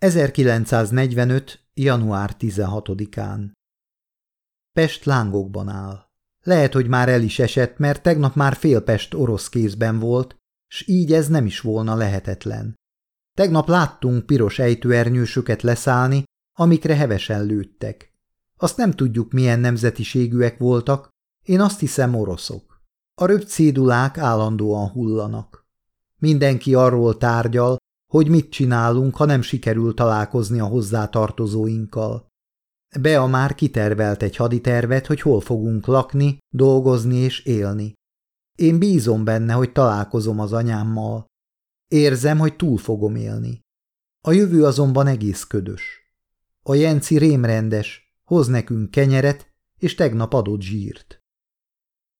1945. január 16-án Pest lángokban áll. Lehet, hogy már el is esett, mert tegnap már fél Pest orosz kézben volt, s így ez nem is volna lehetetlen. Tegnap láttunk piros ejtőernyősöket leszállni, amikre hevesen lőttek. Azt nem tudjuk, milyen nemzetiségűek voltak, én azt hiszem oroszok. A röpcédulák állandóan hullanak. Mindenki arról tárgyal, hogy mit csinálunk, ha nem sikerül találkozni a hozzátartozóinkkal. Bea már kitervelt egy haditervet, hogy hol fogunk lakni, dolgozni és élni. Én bízom benne, hogy találkozom az anyámmal. Érzem, hogy túl fogom élni. A jövő azonban egész ködös. A Jenci rémrendes, hoz nekünk kenyeret, és tegnap adott zsírt.